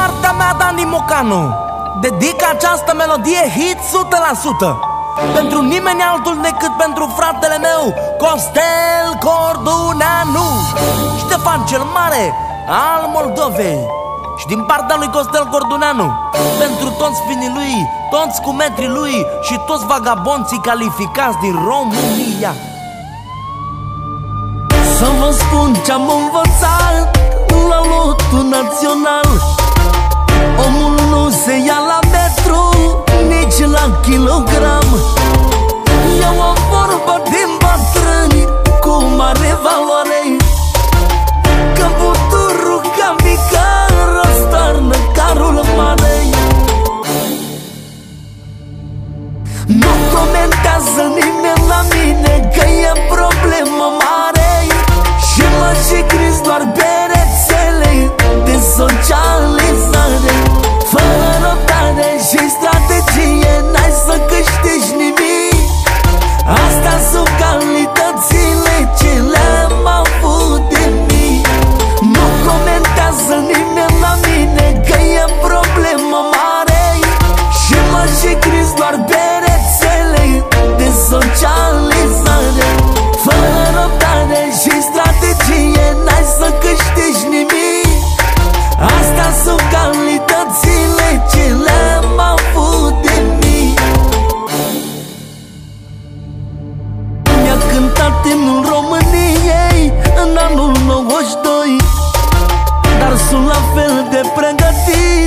Vlad Andi Mocanu. Dedic această melodie hit 100% Pentru nimeni altul decât pentru fratele meu Costel Corduneanu. Ștefan cel Mare al Moldovei. Și din partea lui Costel Corduneanu. Pentru toți finii lui, toți cu metrii lui Și toți vagabonții calificați din România. Să vă spun ce-am învățat la lotul național 92 Dar sunt la fel de pregătit